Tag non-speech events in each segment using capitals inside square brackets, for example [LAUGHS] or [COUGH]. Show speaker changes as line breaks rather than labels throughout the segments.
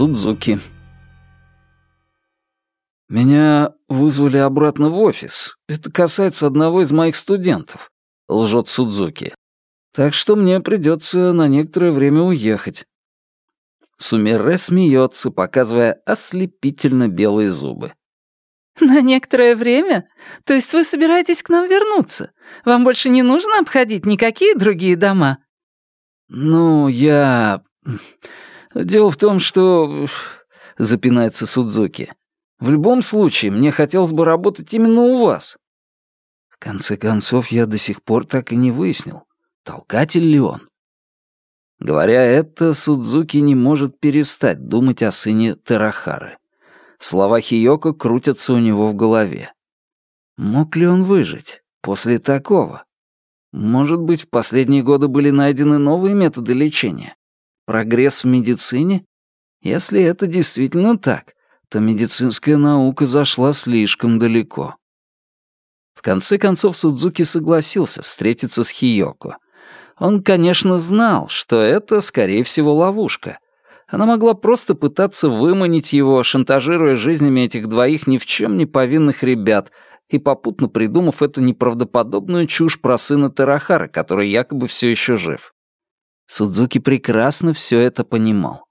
Судзуки. Меня вызвали обратно в офис. Это касается одного из моих студентов, лжет Судзуки. Так что мне придется на некоторое время уехать. Сумире смеется, показывая ослепительно белые зубы.
«На некоторое время? То есть вы собираетесь к нам вернуться? Вам больше не нужно обходить никакие другие дома?»
«Ну, я... Дело в том, что...» — запинается Судзуки. «В любом случае, мне хотелось бы работать именно у вас». В конце концов, я до сих пор так и не выяснил, толкатель ли он. Говоря это, Судзуки не может перестать думать о сыне Терахары. Слова Хиёко крутятся у него в голове. Мог ли он выжить после такого? Может быть, в последние годы были найдены новые методы лечения? Прогресс в медицине? Если это действительно так, то медицинская наука зашла слишком далеко. В конце концов Судзуки согласился встретиться с Хиёко. Он, конечно, знал, что это, скорее всего, ловушка — она могла просто пытаться выманить его, шантажируя жизнями этих двоих ни в чем не повинных ребят и попутно придумав эту неправдоподобную чушь про сына Тарахара, который якобы все еще жив. Судзуки прекрасно все это понимал.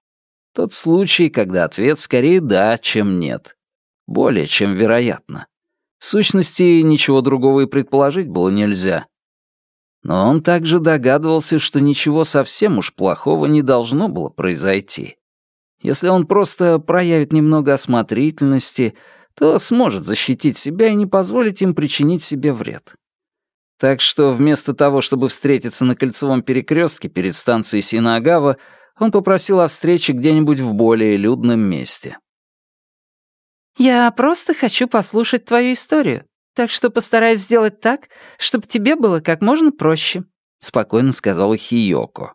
Тот случай, когда ответ скорее «да», чем «нет». Более чем вероятно. В сущности, ничего другого и предположить было нельзя. Но он также догадывался, что ничего совсем уж плохого не должно было произойти. Если он просто проявит немного осмотрительности, то сможет защитить себя и не позволить им причинить себе вред. Так что вместо того, чтобы встретиться на кольцевом перекрестке перед станцией Синагава, он попросил о встрече где-нибудь в более людном месте.
«Я просто хочу послушать твою историю», так что постараюсь сделать так, чтобы тебе было как можно проще», — спокойно сказала Хиёко.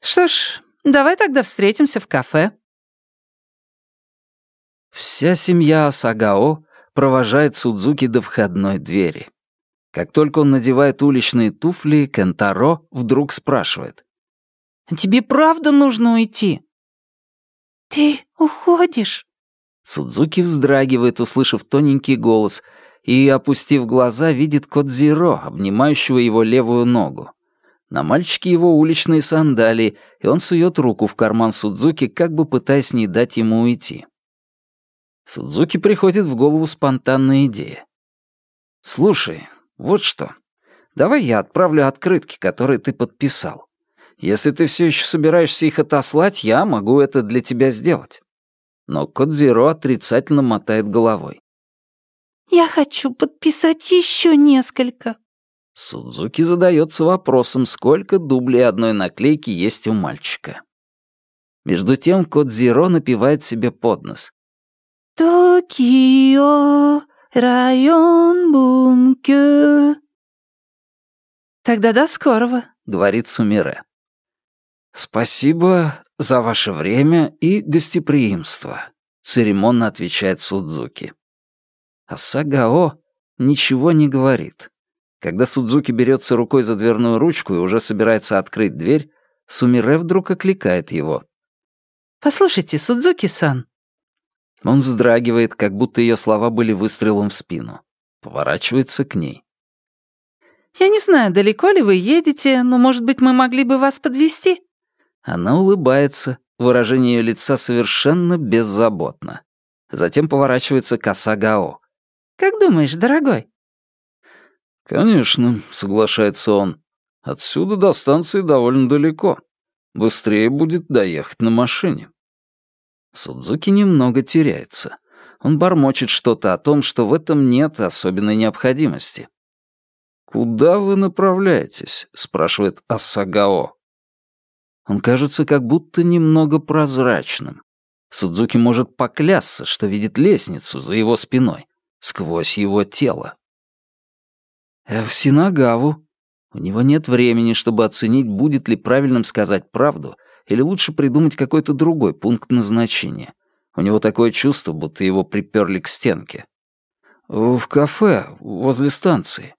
«Что ж, давай тогда встретимся в кафе».
Вся семья Сагао провожает Судзуки до входной двери. Как только он надевает уличные туфли, Кентаро вдруг спрашивает.
«Тебе правда нужно уйти?» «Ты уходишь?»
Судзуки вздрагивает, услышав тоненький голос — и, опустив глаза, видит Кодзиро, обнимающего его левую ногу. На мальчике его уличные сандалии, и он сует руку в карман Судзуки, как бы пытаясь не дать ему уйти. Судзуки приходит в голову спонтанная идея. «Слушай, вот что. Давай я отправлю открытки, которые ты подписал. Если ты все еще собираешься их отослать, я могу это для тебя сделать». Но Кодзиро отрицательно мотает головой.
«Я хочу подписать еще несколько».
Судзуки задается вопросом, сколько дублей одной наклейки есть у мальчика. Между тем кот Зеро напевает себе под нос.
«Токио, район Бункё». «Тогда до скорого», — говорит Сумире.
«Спасибо за ваше время и гостеприимство», — церемонно отвечает Судзуки. А Сагао ничего не говорит. Когда Судзуки берется рукой за дверную ручку и уже собирается открыть дверь, Сумире вдруг окликает его.
«Послушайте, Судзуки-сан».
Он вздрагивает, как будто ее слова были выстрелом в спину. Поворачивается к ней.
«Я не знаю, далеко ли вы едете, но, может быть, мы могли бы вас подвести.
Она улыбается, выражение ее лица совершенно беззаботно. Затем поворачивается к Асагао.
Как думаешь, дорогой?»
«Конечно», — соглашается он. «Отсюда до станции довольно далеко. Быстрее будет доехать на машине». Судзуки немного теряется. Он бормочет что-то о том, что в этом нет особенной необходимости. «Куда вы направляетесь?» — спрашивает Асагао. Он кажется как будто немного прозрачным. Судзуки может поклясться, что видит лестницу за его спиной сквозь его тело. Э, в Синагаву. У него нет времени, чтобы оценить, будет ли правильным сказать правду или лучше придумать какой-то другой пункт назначения. У него такое чувство, будто его приперли к стенке. В кафе, возле станции.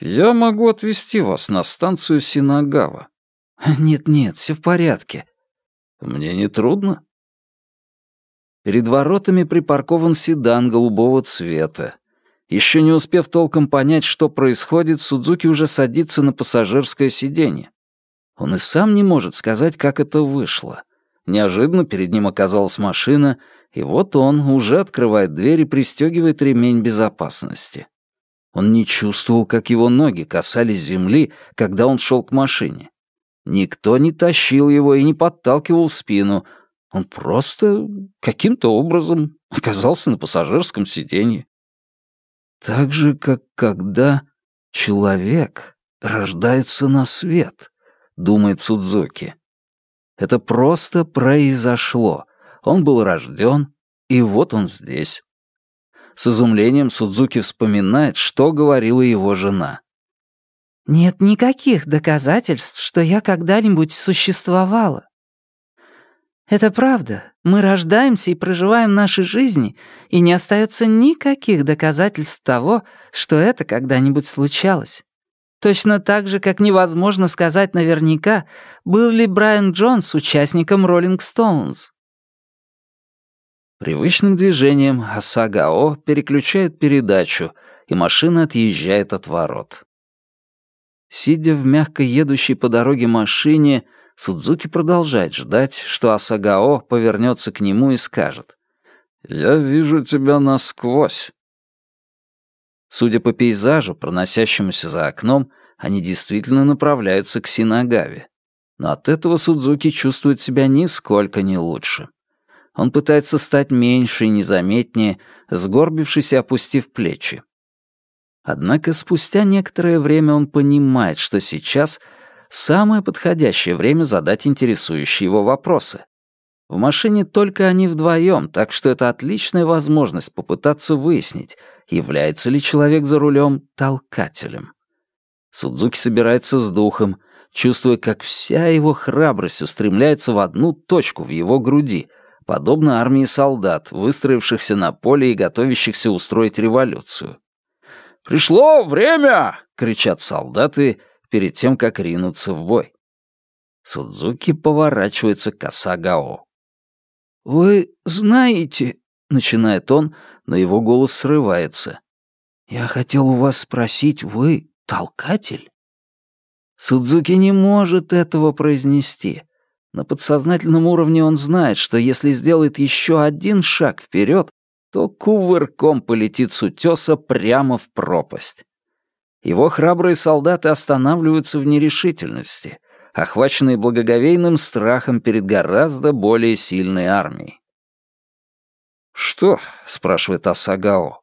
Я могу отвезти вас на станцию Синагава. [LAUGHS] Нет-нет, все в порядке. Мне не трудно. Перед воротами припаркован седан голубого цвета. Еще не успев толком понять, что происходит, Судзуки уже садится на пассажирское сиденье. Он и сам не может сказать, как это вышло. Неожиданно перед ним оказалась машина, и вот он уже открывает дверь и пристегивает ремень безопасности. Он не чувствовал, как его ноги касались земли, когда он шел к машине. Никто не тащил его и не подталкивал в спину. Он просто каким-то образом оказался на пассажирском сиденье. Так же, как когда человек рождается на свет, думает Судзуки. Это просто произошло. Он был рожден, и вот он здесь. С изумлением Судзуки вспоминает, что говорила его жена.
«Нет никаких доказательств, что я когда-нибудь существовала. Это правда. Мы рождаемся и проживаем наши жизни, и не остается никаких доказательств того, что это когда-нибудь случалось. Точно так же, как невозможно сказать наверняка, был ли Брайан Джонс участником «Роллинг Стоунс».
Привычным движением Асагао переключает передачу, и машина отъезжает от ворот. Сидя в мягко едущей по дороге машине, Судзуки продолжает ждать, что Асагао повернется к нему и скажет «Я вижу тебя насквозь». Судя по пейзажу, проносящемуся за окном, они действительно направляются к Синагаве. Но от этого Судзуки чувствует себя нисколько не лучше. Он пытается стать меньше и незаметнее, сгорбившись и опустив плечи. Однако спустя некоторое время он понимает, что сейчас — самое подходящее время задать интересующие его вопросы. В машине только они вдвоем, так что это отличная возможность попытаться выяснить, является ли человек за рулем толкателем. Судзуки собирается с духом, чувствуя, как вся его храбрость устремляется в одну точку в его груди, подобно армии солдат, выстроившихся на поле и готовящихся устроить революцию. «Пришло время!» — кричат солдаты, перед тем, как ринуться в бой. Судзуки поворачивается к Асагао. «Вы знаете...» — начинает он, но его голос срывается. «Я хотел у вас спросить, вы толкатель?» Судзуки не может этого произнести. На подсознательном уровне он знает, что если сделает еще один шаг вперед, то кувырком полетит с утеса прямо в пропасть. Его храбрые солдаты останавливаются в нерешительности, охваченные благоговейным страхом перед гораздо более сильной армией. «Что?» — спрашивает Асагао.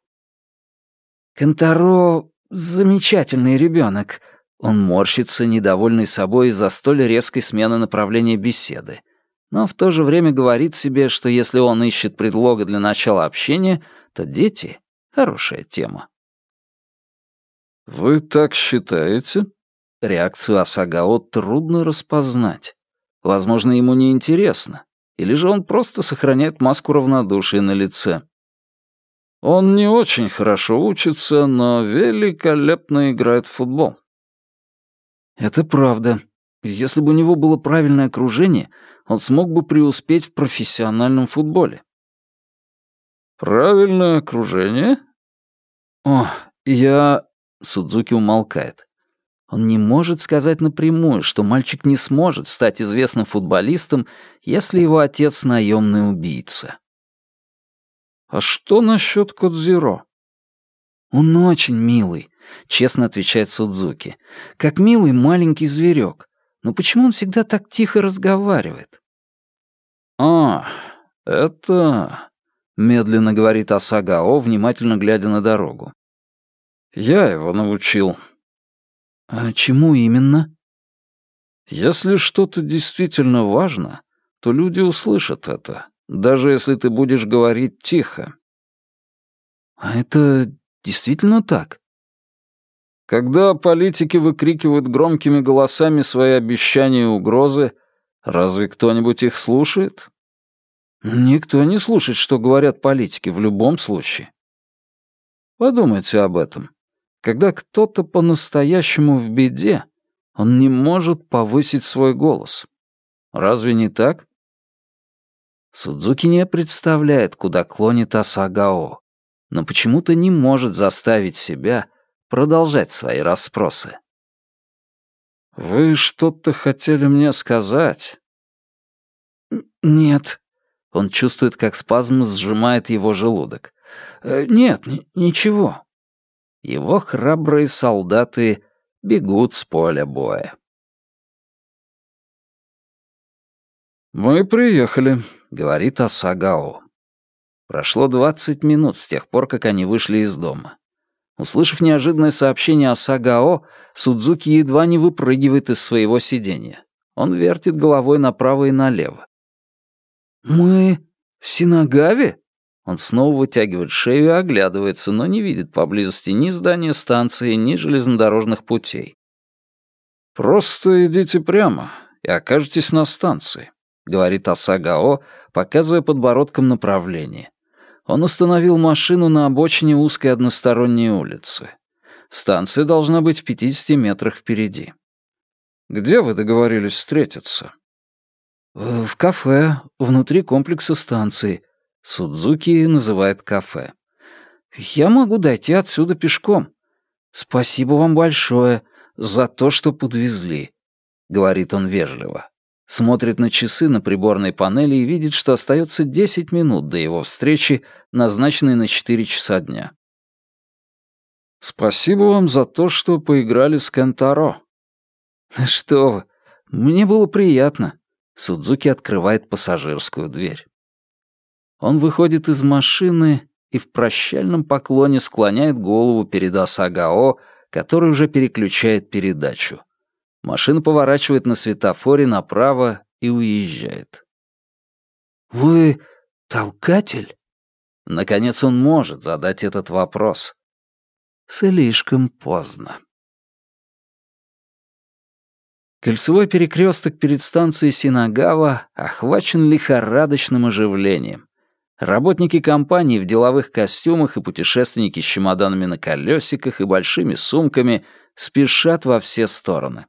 «Кентаро — замечательный ребенок. Он морщится, недовольный собой из-за столь резкой смены направления беседы, но в то же время говорит себе, что если он ищет предлога для начала общения, то дети — хорошая тема. «Вы так считаете?» Реакцию Асагао трудно распознать. Возможно, ему не интересно, или же он просто сохраняет маску равнодушия на лице. Он не очень хорошо учится, но великолепно играет в футбол. Это правда. Если бы у него было правильное окружение, он смог бы преуспеть в профессиональном футболе. Правильное окружение? О, я Судзуки умолкает. Он не может сказать напрямую, что мальчик не сможет стать известным футболистом, если его отец наемный убийца. «А что насчет Кодзиро?» «Он очень милый», — честно отвечает Судзуки. «Как милый маленький зверек. Но почему он всегда так тихо разговаривает?» «А, это...» — медленно говорит Асагао, внимательно глядя на дорогу. Я его научил. А чему именно? Если что-то действительно важно, то люди услышат это, даже если ты будешь говорить тихо. А это действительно так? Когда политики выкрикивают громкими голосами свои обещания и угрозы, разве кто-нибудь их слушает? Никто не слушает, что говорят политики в любом случае. Подумайте об этом. Когда кто-то по-настоящему в беде, он не может повысить свой голос. Разве не так? Судзуки не представляет, куда клонит Асагао, но почему-то не может заставить себя продолжать свои расспросы. «Вы что-то хотели мне сказать?»
«Нет».
Он чувствует, как спазм сжимает его желудок. «Э, «Нет, ничего». Его храбрые солдаты бегут с поля боя. «Мы приехали», — говорит Асагао. Прошло двадцать минут с тех пор, как они вышли из дома. Услышав неожиданное сообщение Асагао, Судзуки едва не выпрыгивает из своего сиденья. Он вертит головой направо и налево. «Мы в Синагаве?» Он снова вытягивает шею и оглядывается, но не видит поблизости ни здания станции, ни железнодорожных путей. «Просто идите прямо и окажетесь на станции», — говорит Асагао, показывая подбородком направление. Он остановил машину на обочине узкой односторонней улицы. Станция должна быть в 50 метрах впереди. «Где вы договорились встретиться?» «В кафе, внутри комплекса станции. Судзуки называет кафе. Я могу дойти отсюда пешком. Спасибо вам большое за то, что подвезли», — говорит он вежливо. Смотрит на часы на приборной панели и видит, что остается 10 минут до его встречи, назначенной на 4 часа дня. «Спасибо вам за то, что поиграли с Кентаро». «Что вы, мне было приятно. Судзуки открывает пассажирскую дверь. Он выходит из машины и в прощальном поклоне склоняет голову перед Асагао, который уже переключает передачу. Машина поворачивает на светофоре направо и уезжает. «Вы толкатель?» Наконец он может задать этот вопрос. Слишком поздно. Кольцевой перекресток перед станцией Синагава охвачен лихорадочным оживлением. Работники компании в деловых костюмах и путешественники с чемоданами на колесиках и большими сумками спешат во все стороны.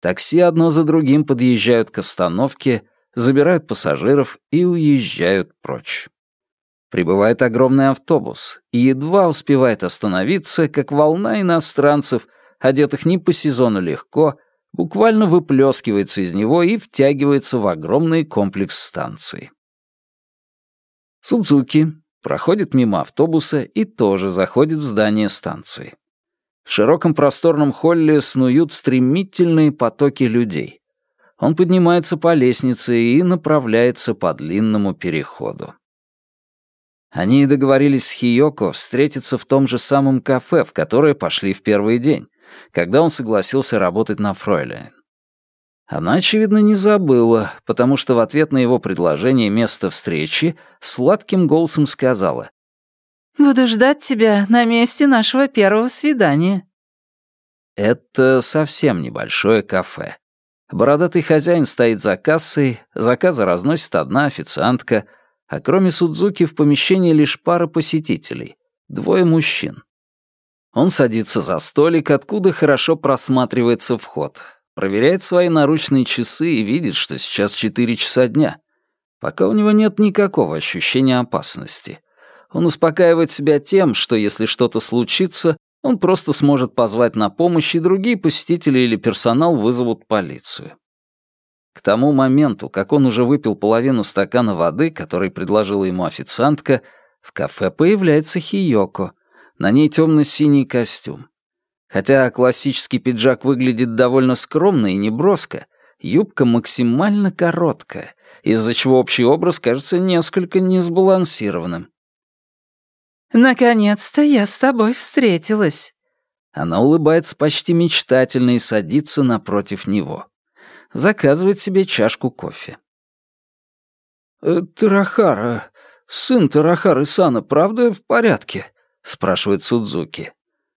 Такси одно за другим подъезжают к остановке, забирают пассажиров и уезжают прочь. Прибывает огромный автобус и едва успевает остановиться, как волна иностранцев, одетых не по сезону легко, буквально выплескивается из него и втягивается в огромный комплекс станций. Судзуки проходит мимо автобуса и тоже заходит в здание станции. В широком просторном холле снуют стремительные потоки людей. Он поднимается по лестнице и направляется по длинному переходу. Они договорились с Хиёко встретиться в том же самом кафе, в которое пошли в первый день когда он согласился работать на Фройлен. Она, очевидно, не забыла, потому что в ответ на его предложение место встречи сладким голосом сказала «Буду ждать тебя на месте нашего первого свидания». Это совсем небольшое кафе. Бородатый хозяин стоит за кассой, заказы разносит одна официантка, а кроме Судзуки в помещении лишь пара посетителей, двое мужчин. Он садится за столик, откуда хорошо просматривается вход. Проверяет свои наручные часы и видит, что сейчас 4 часа дня. Пока у него нет никакого ощущения опасности. Он успокаивает себя тем, что если что-то случится, он просто сможет позвать на помощь, и другие посетители или персонал вызовут полицию. К тому моменту, как он уже выпил половину стакана воды, который предложила ему официантка, в кафе появляется Хиёко — на ней темно-синий костюм. Хотя классический пиджак выглядит довольно скромно и неброско, юбка максимально короткая, из-за чего общий образ кажется несколько несбалансированным. «Наконец-то я с тобой встретилась». Она улыбается почти мечтательно и садится напротив него. Заказывает себе чашку кофе. «Э, «Тарахара, сын Тарахары Сана, правда в порядке?» — спрашивает Судзуки.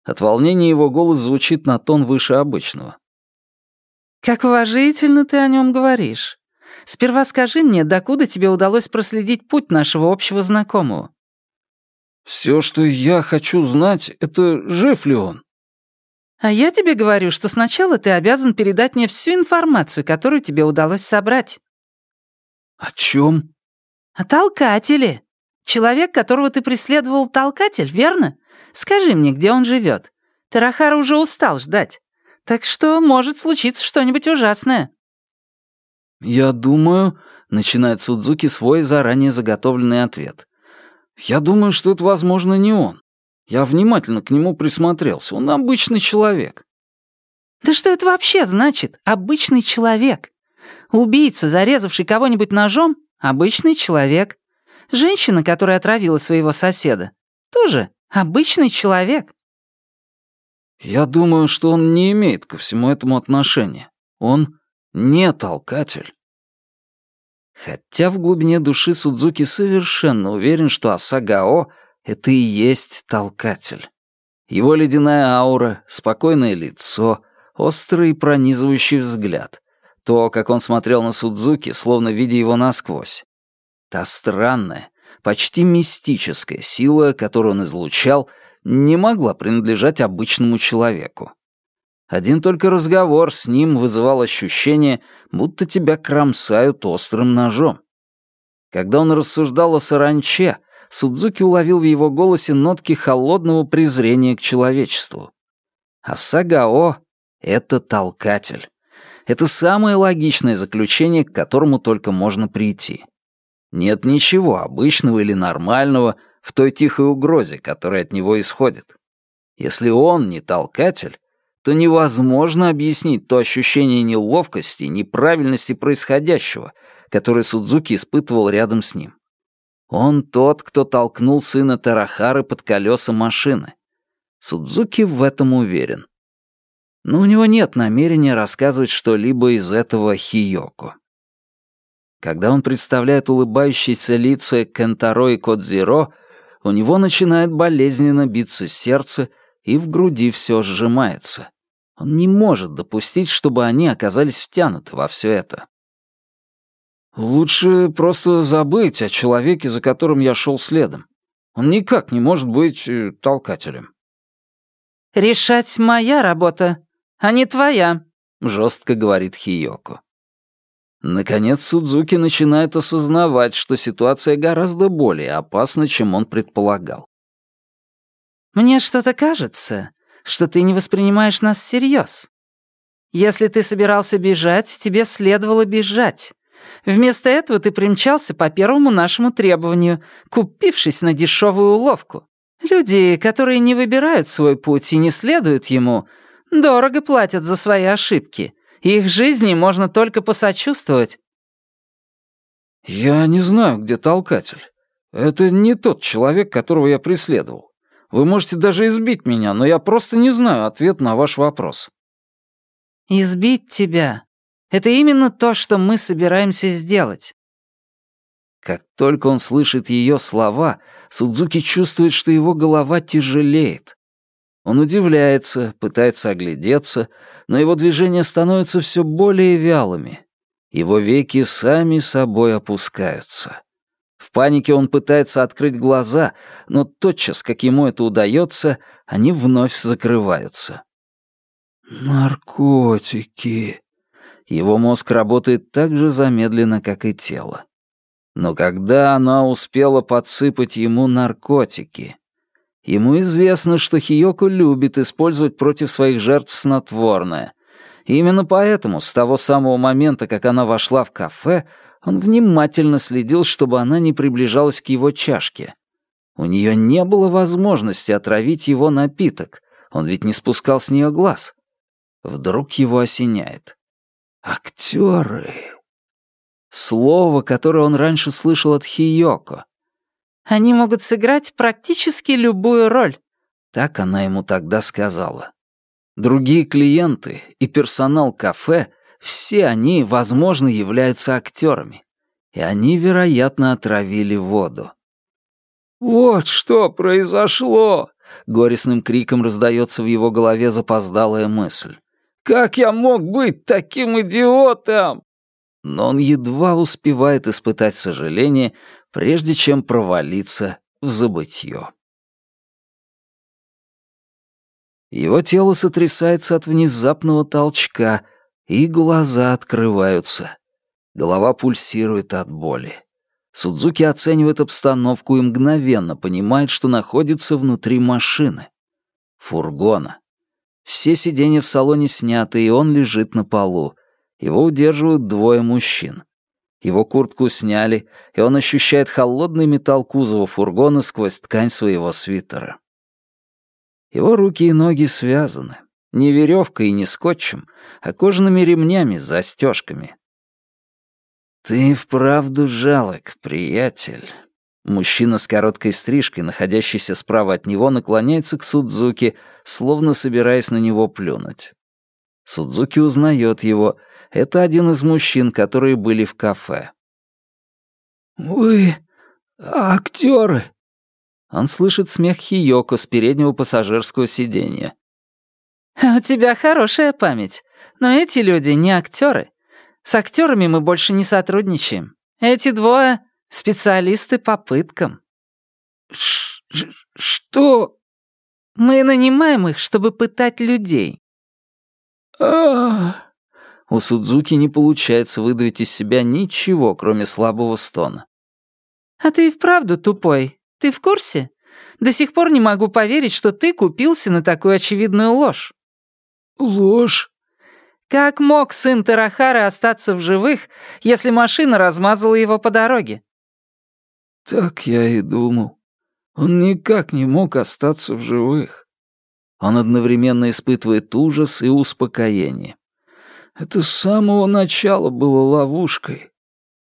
От волнения его голос звучит на тон выше обычного. «Как уважительно ты о нем говоришь. Сперва скажи мне, докуда тебе удалось проследить путь нашего общего знакомого?» «Все, что я хочу знать, это жив ли он?» «А я тебе говорю, что сначала ты обязан передать мне всю информацию, которую тебе удалось собрать». «О чем?»
«А толкатели? Человек, которого ты преследовал, толкатель, верно? Скажи мне, где он живет. Тарахара уже устал ждать. Так что может случиться что-нибудь ужасное».
«Я думаю...» — начинает Судзуки свой заранее заготовленный ответ. «Я думаю, что это, возможно, не он. Я внимательно к нему присмотрелся. Он обычный человек».
«Да что это вообще значит? Обычный человек? Убийца, зарезавший кого-нибудь ножом, обычный человек. Женщина, которая отравила своего соседа, тоже обычный человек».
«Я думаю, что он не имеет ко всему этому отношения. Он не толкатель». Хотя в глубине души Судзуки совершенно уверен, что Асагао — это и есть толкатель. Его ледяная аура, спокойное лицо, острый и пронизывающий взгляд. То, как он смотрел на Судзуки, словно видя его насквозь. Та странная, почти мистическая сила, которую он излучал, не могла принадлежать обычному человеку. Один только разговор с ним вызывал ощущение, будто тебя кромсают острым ножом. Когда он рассуждал о саранче, Судзуки уловил в его голосе нотки холодного презрения к человечеству. А Сагао — это толкатель. Это самое логичное заключение, к которому только можно прийти. Нет ничего обычного или нормального в той тихой угрозе, которая от него исходит. Если он не толкатель, то невозможно объяснить то ощущение неловкости, неправильности происходящего, которое Судзуки испытывал рядом с ним. Он тот, кто толкнул сына Тарахары под колеса машины. Судзуки в этом уверен. Но у него нет намерения рассказывать что-либо из этого Хиёко. Когда он представляет улыбающиеся лица Кентаро и Кодзиро, у него начинает болезненно биться сердце, и в груди все сжимается. Он не может допустить, чтобы они оказались втянуты во все это. Лучше просто забыть о человеке, за которым я шел следом. Он никак не может быть э, толкателем.
«Решать моя работа, а не твоя», — жестко говорит Хиёко.
Наконец Судзуки начинает осознавать, что ситуация гораздо более опасна, чем он предполагал.
«Мне что-то кажется, что ты не воспринимаешь нас всерьез. Если ты собирался бежать, тебе следовало бежать. Вместо этого ты примчался по первому нашему требованию, купившись на дешевую уловку. Люди, которые не выбирают свой путь и не следуют ему, дорого платят за свои ошибки. Их жизни можно только посочувствовать.
«Я не знаю, где толкатель. Это не тот человек, которого я преследовал. Вы можете даже избить меня, но я просто не знаю ответ на ваш вопрос».
«Избить тебя? Это именно то, что мы собираемся сделать».
Как только он слышит ее слова, Судзуки чувствует, что его голова тяжелеет. Он удивляется, пытается оглядеться, но его движения становятся все более вялыми. Его веки сами собой опускаются. В панике он пытается открыть глаза, но тотчас, как ему это удается, они вновь закрываются. «Наркотики». Его мозг работает так же замедленно, как и тело. Но когда она успела подсыпать ему наркотики? Ему известно, что Хиёко любит использовать против своих жертв снотворное. И именно поэтому с того самого момента, как она вошла в кафе, он внимательно следил, чтобы она не приближалась к его чашке. У нее не было возможности отравить его напиток, он ведь не спускал с нее глаз. Вдруг его осеняет. «Актеры!» Слово, которое он раньше слышал от Хиёко.
«Они могут сыграть практически любую роль», —
так она ему тогда сказала. Другие клиенты и персонал кафе все они, возможно, являются актерами. И они, вероятно, отравили воду. «Вот что произошло!» — горестным криком раздается в его голове запоздалая мысль. «Как я мог быть таким идиотом?» Но он едва успевает испытать сожаление, прежде чем провалиться в забытье. Его тело сотрясается от внезапного толчка — и глаза открываются. Голова пульсирует от боли. Судзуки оценивает обстановку и мгновенно понимает, что находится внутри машины. Фургона. Все сиденья в салоне сняты, и он лежит на полу. Его удерживают двое мужчин. Его куртку сняли, и он ощущает холодный металл кузова фургона сквозь ткань своего свитера. Его руки и ноги связаны. Не веревкой и не скотчем, а кожаными ремнями с застежками. «Ты вправду жалок, приятель». Мужчина с короткой стрижкой, находящийся справа от него, наклоняется к Судзуки, словно собираясь на него плюнуть. Судзуки узнает его. Это один из мужчин, которые были в кафе.
«Вы актеры?»
Он слышит смех Хиёко с переднего пассажирского сиденья.
«У тебя хорошая память, но эти люди не актеры. С актерами мы больше не сотрудничаем. Эти двое — специалисты по пыткам».
Ш -ш «Что?»
«Мы нанимаем их, чтобы пытать людей».
а
У Судзуки не получается выдавить из себя ничего, кроме слабого стона.
«А ты и вправду тупой. Ты в курсе? До сих пор не могу поверить, что ты купился на такую очевидную ложь».
«Ложь?»
Как мог сын Тарахары остаться в живых, если машина размазала его по дороге?
Так я и думал. Он никак не мог остаться в живых.
Он одновременно испытывает ужас и успокоение.
Это с самого начала было ловушкой.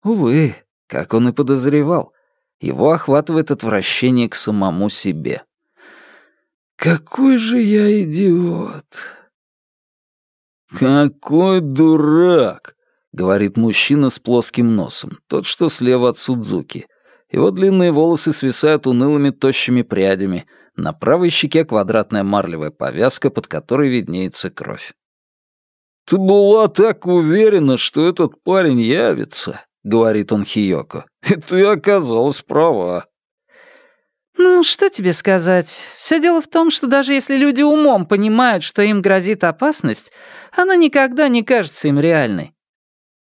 Увы, как он и подозревал, его охватывает отвращение к самому себе.
«Какой же я идиот!»
«Какой дурак!» — говорит мужчина с плоским носом, тот, что слева от Судзуки. Его длинные волосы свисают унылыми тощими прядями, на правой щеке квадратная марлевая повязка, под которой виднеется кровь. «Ты была так уверена, что этот парень явится», — говорит он Хиёко. «И ты оказалась права».
«Ну, что тебе сказать? Все дело в том, что даже если люди умом понимают, что им грозит опасность, она никогда не кажется им реальной».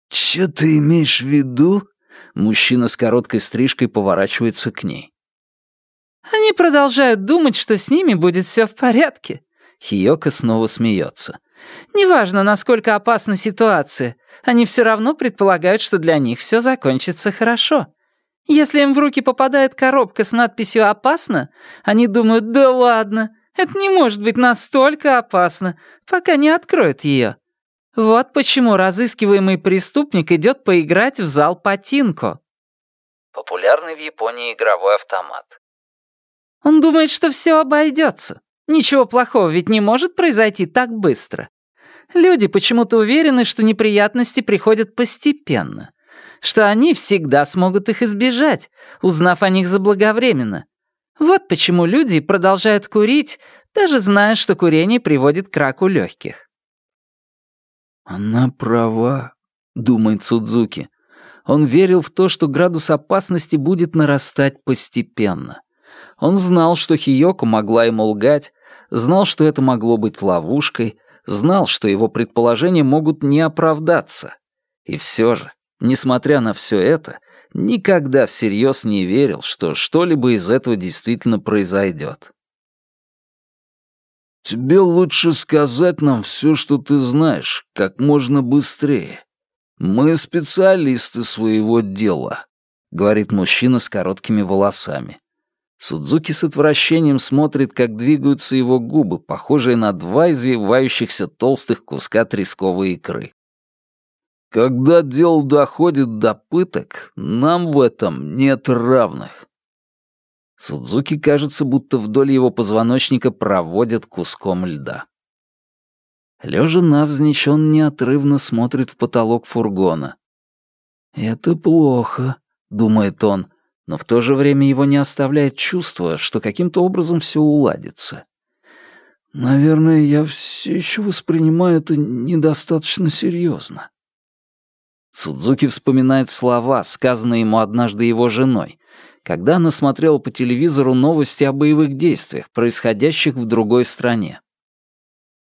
«Чё ты имеешь в виду?» Мужчина с короткой стрижкой поворачивается к ней.
«Они продолжают думать, что с ними будет все в порядке».
Хиёка снова смеется.
«Неважно, насколько опасна ситуация, они все равно предполагают, что для них все закончится хорошо. Если им в руки попадает коробка с надписью «Опасно», они думают «Да ладно, это не может быть настолько опасно, пока не откроют ее». Вот почему разыскиваемый преступник идет поиграть в зал Патинко.
Популярный в Японии игровой автомат.
Он думает, что все обойдется. Ничего плохого ведь не может произойти так быстро. Люди почему-то уверены, что неприятности приходят постепенно что они всегда смогут их избежать, узнав о них заблаговременно. Вот почему люди продолжают курить, даже зная, что курение приводит к раку легких.
«Она права», — думает Судзуки. Он верил в то, что градус опасности будет нарастать постепенно. Он знал, что Хиёко могла ему лгать, знал, что это могло быть ловушкой, знал, что его предположения могут не оправдаться. И все же Несмотря на все это, никогда всерьез не верил, что что-либо из этого действительно произойдет. «Тебе лучше сказать нам все, что ты знаешь, как можно быстрее. Мы специалисты своего дела», — говорит мужчина с короткими волосами. Судзуки с отвращением смотрит, как двигаются его губы, похожие на два извивающихся толстых куска тресковой икры. Когда дело доходит до пыток, нам в этом нет равных. Судзуки кажется, будто вдоль его позвоночника проводят куском льда. Лежа навзничь, он неотрывно смотрит в потолок фургона. «Это плохо», — думает он, но в то же время его не оставляет чувство, что каким-то образом все уладится. «Наверное, я все еще воспринимаю это недостаточно серьезно. Судзуки вспоминает слова, сказанные ему однажды его женой, когда она смотрела по телевизору новости о боевых действиях, происходящих в другой стране.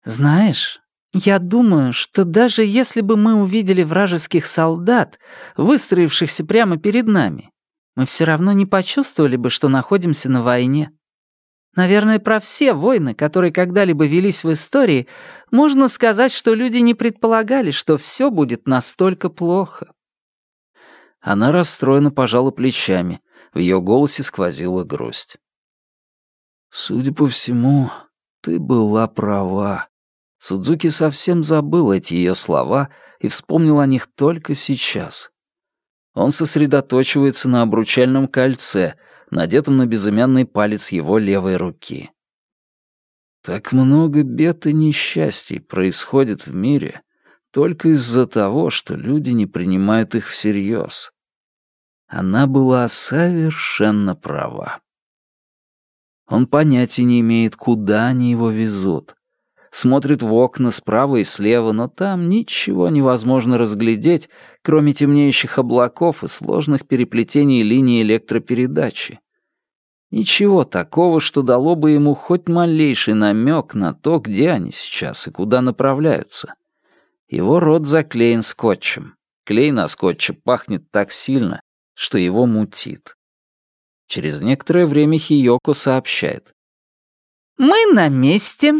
«Знаешь, я думаю, что даже если бы мы увидели вражеских солдат, выстроившихся прямо перед нами, мы все равно не почувствовали бы, что находимся на войне. Наверное, про все войны, которые когда-либо велись в истории, можно сказать, что люди не предполагали, что все будет настолько плохо.
Она расстроенно пожала плечами. В ее голосе сквозила грусть. «Судя по всему, ты была права». Судзуки совсем забыл эти ее слова и вспомнил о них только сейчас. Он сосредоточивается на обручальном кольце, надетом на безымянный палец его левой руки. Так много бед и несчастий происходит в мире только из-за того, что люди не принимают их всерьез. Она была совершенно права. Он понятия не имеет, куда они его везут. Смотрит в окна справа и слева, но там ничего невозможно разглядеть, кроме темнеющих облаков и сложных переплетений линий электропередачи. Ничего такого, что дало бы ему хоть малейший намек на то, где они сейчас и куда направляются. Его рот заклеен скотчем. Клей на скотче пахнет так сильно, что его мутит. Через некоторое время Хиёко сообщает.
«Мы на месте».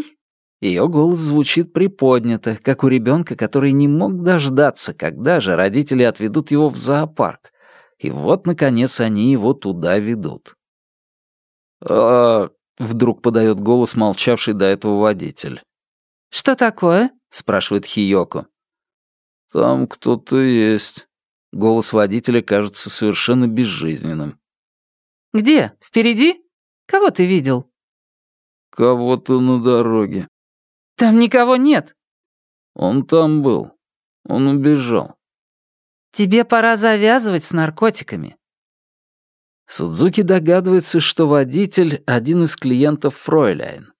Ее голос звучит приподнято, как у ребенка, который не мог дождаться, когда же родители отведут его в зоопарк. И вот, наконец, они его туда ведут. «А...» — вдруг подает голос молчавший до этого водитель.
«Что такое?»
— спрашивает Хиёко. «Там кто-то есть». Голос водителя кажется совершенно безжизненным.
«Где? Впереди? Кого ты видел?»
«Кого-то на дороге».
«Там никого нет».
«Он там был. Он убежал».
«Тебе пора завязывать с наркотиками».
Судзуки догадывается, что водитель — один из клиентов Фройляйн.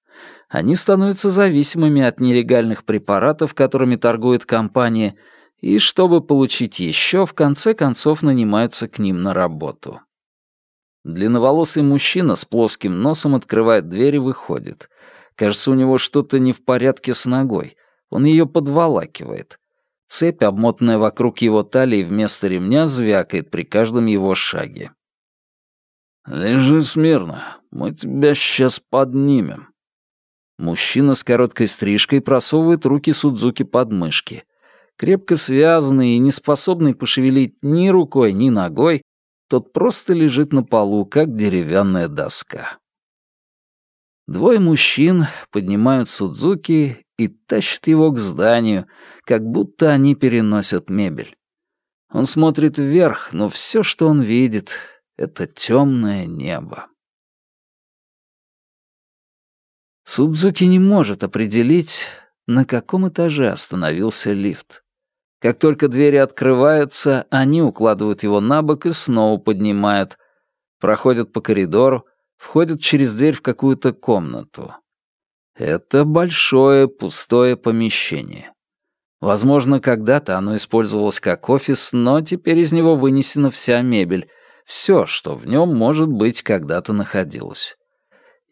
Они становятся зависимыми от нелегальных препаратов, которыми торгует компания, и, чтобы получить еще, в конце концов нанимаются к ним на работу. Длинноволосый мужчина с плоским носом открывает дверь и выходит. Кажется, у него что-то не в порядке с ногой. Он ее подволакивает. Цепь, обмотанная вокруг его талии вместо ремня, звякает при каждом его шаге.
«Лежи смирно, мы тебя сейчас поднимем».
Мужчина с короткой стрижкой просовывает руки Судзуки под мышки крепко связанный и не способный пошевелить ни рукой, ни ногой, тот просто лежит на полу, как деревянная доска. Двое мужчин поднимают Судзуки и тащат его к зданию, как будто они переносят мебель. Он смотрит вверх, но все, что он видит, — это темное небо. Судзуки не может определить, на каком этаже остановился лифт. Как только двери открываются, они укладывают его на бок и снова поднимают. Проходят по коридору, входят через дверь в какую-то комнату. Это большое пустое помещение. Возможно, когда-то оно использовалось как офис, но теперь из него вынесена вся мебель, все, что в нем, может быть, когда-то находилось.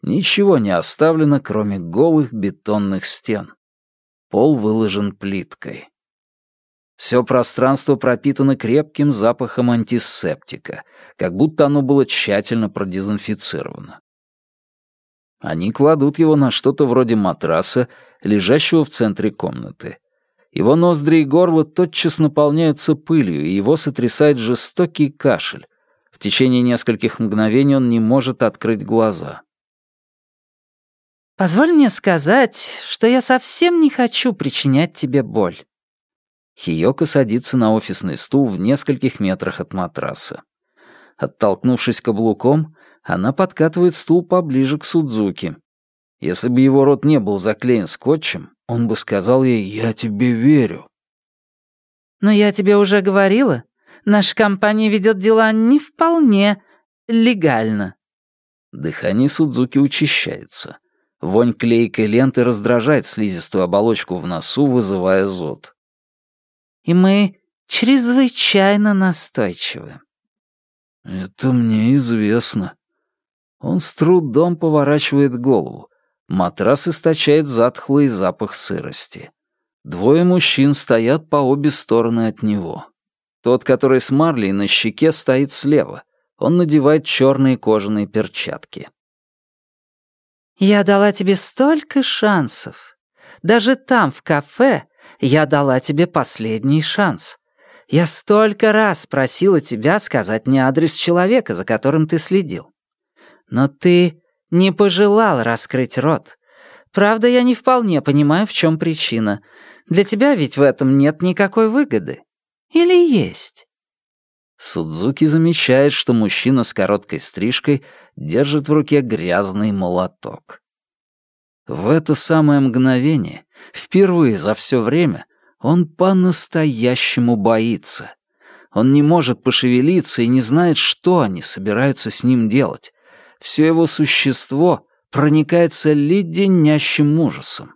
Ничего не оставлено, кроме голых бетонных стен. Пол выложен плиткой. Все пространство пропитано крепким запахом антисептика, как будто оно было тщательно продезинфицировано. Они кладут его на что-то вроде матраса, лежащего в центре комнаты. Его ноздри и горло тотчас наполняются пылью, и его сотрясает жестокий кашель. В течение нескольких мгновений он не может открыть глаза.
«Позволь мне сказать, что я совсем не хочу причинять тебе боль»,
Хиёка садится на офисный стул в нескольких метрах от матраса. Оттолкнувшись каблуком, она подкатывает стул поближе к Судзуки. Если бы его рот не был заклеен скотчем, он бы сказал ей «Я тебе верю».
«Но я тебе уже говорила, наша компания ведет дела не вполне легально».
Дыхание Судзуки учащается. Вонь клейкой ленты раздражает слизистую оболочку в носу, вызывая зуд
и мы чрезвычайно настойчивы».
«Это мне известно». Он с трудом поворачивает голову. Матрас источает затхлый запах сырости. Двое мужчин стоят по обе стороны от него. Тот, который с марлей на щеке, стоит слева. Он надевает черные кожаные перчатки.
«Я дала тебе столько шансов. Даже там, в кафе, я дала тебе последний шанс. Я столько раз просила тебя сказать мне адрес человека, за которым ты следил. Но ты не пожелал раскрыть рот. Правда, я не вполне понимаю, в чем причина. Для тебя ведь в этом нет никакой выгоды. Или есть?»
Судзуки замечает, что мужчина с короткой стрижкой держит в руке грязный молоток. В это самое мгновение, впервые за все время, он по-настоящему боится. Он не может пошевелиться и не знает, что они собираются с ним делать. Все его существо проникается леденящим ужасом.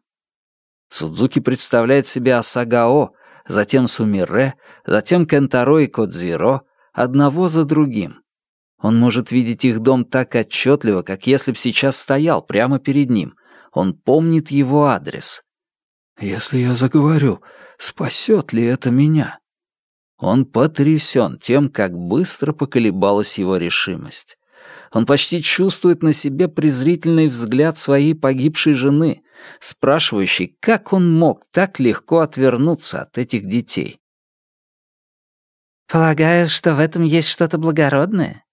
Судзуки представляет себе Асагао, затем Сумире, затем Кентаро и Кодзиро, одного за другим. Он может видеть их дом так отчетливо, как если б сейчас стоял прямо перед ним. Он помнит его адрес. «Если я заговорю, спасет ли это меня?» Он потрясен тем, как быстро поколебалась его решимость. Он почти чувствует на себе презрительный взгляд своей погибшей жены, спрашивающей, как он мог так легко отвернуться от этих детей.
«Полагаю, что в этом есть что-то благородное?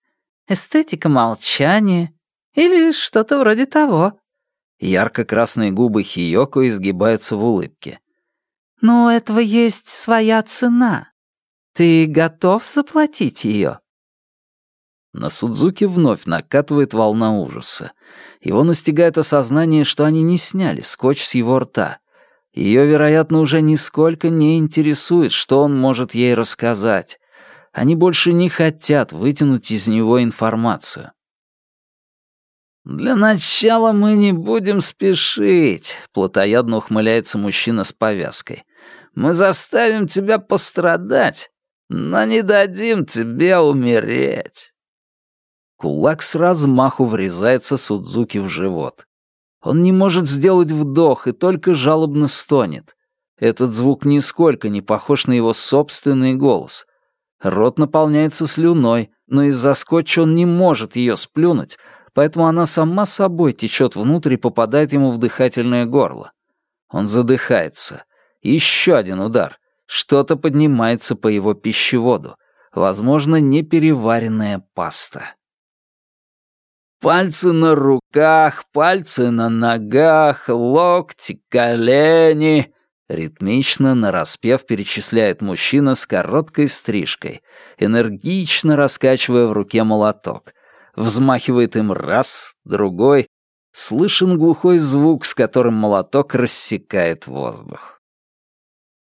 Эстетика молчания или что-то вроде того?»
Ярко-красные губы Хиёко изгибаются в улыбке.
«Но у этого есть своя цена. Ты готов заплатить ее?»
На Судзуки вновь накатывает волна ужаса. Его настигает осознание, что они не сняли скотч с его рта. Ее, вероятно, уже нисколько не интересует, что он может ей рассказать. Они больше не хотят вытянуть из него информацию. «Для начала мы не будем спешить», — плотоядно ухмыляется мужчина с повязкой. «Мы заставим тебя пострадать, но не дадим тебе умереть». Кулак с размаху врезается Судзуки в живот. Он не может сделать вдох и только жалобно стонет. Этот звук нисколько не похож на его собственный голос. Рот наполняется слюной, но из-за скотча он не может ее сплюнуть, поэтому она сама собой течет внутрь и попадает ему в дыхательное горло. Он задыхается. Еще один удар. Что-то поднимается по его пищеводу. Возможно, непереваренная паста. Пальцы на руках, пальцы на ногах, локти, колени. Ритмично, нараспев, перечисляет мужчина с короткой стрижкой, энергично раскачивая в руке молоток. Взмахивает им раз, другой. Слышен глухой звук, с которым молоток рассекает воздух.